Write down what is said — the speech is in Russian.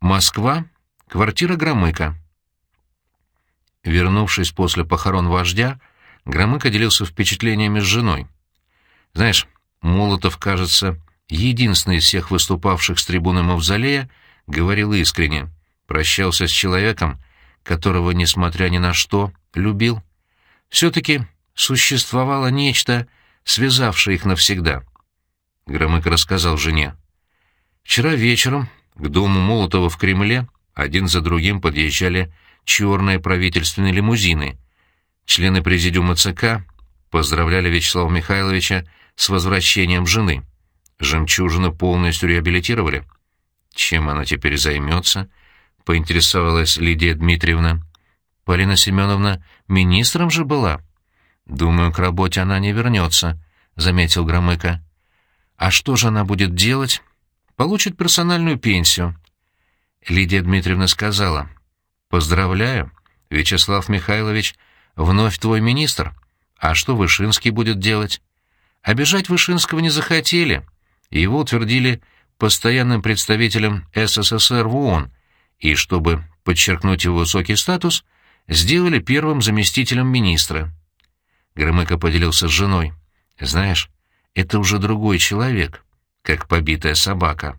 Москва, квартира Громыка. Вернувшись после похорон вождя, Громыко делился впечатлениями с женой. Знаешь, Молотов, кажется, единственный из всех выступавших с трибуны Мавзолея, говорил искренне, прощался с человеком, которого, несмотря ни на что, любил. Все-таки существовало нечто, связавшее их навсегда. Громыко рассказал жене. Вчера вечером к дому Молотова в Кремле один за другим подъезжали черные правительственные лимузины. Члены президиума ЦК поздравляли Вячеслава Михайловича с возвращением жены. Жемчужину полностью реабилитировали. Чем она теперь займется? Поинтересовалась Лидия Дмитриевна. Полина Семеновна министром же была. Думаю, к работе она не вернется, заметил Громыко. А что же она будет делать? Получит персональную пенсию. Лидия Дмитриевна сказала. Поздравляю, Вячеслав Михайлович вновь твой министр. А что Вышинский будет делать? Обижать Вышинского не захотели, его утвердили постоянным представителем СССР в ООН, и, чтобы подчеркнуть его высокий статус, сделали первым заместителем министра. Громыко поделился с женой. «Знаешь, это уже другой человек, как побитая собака».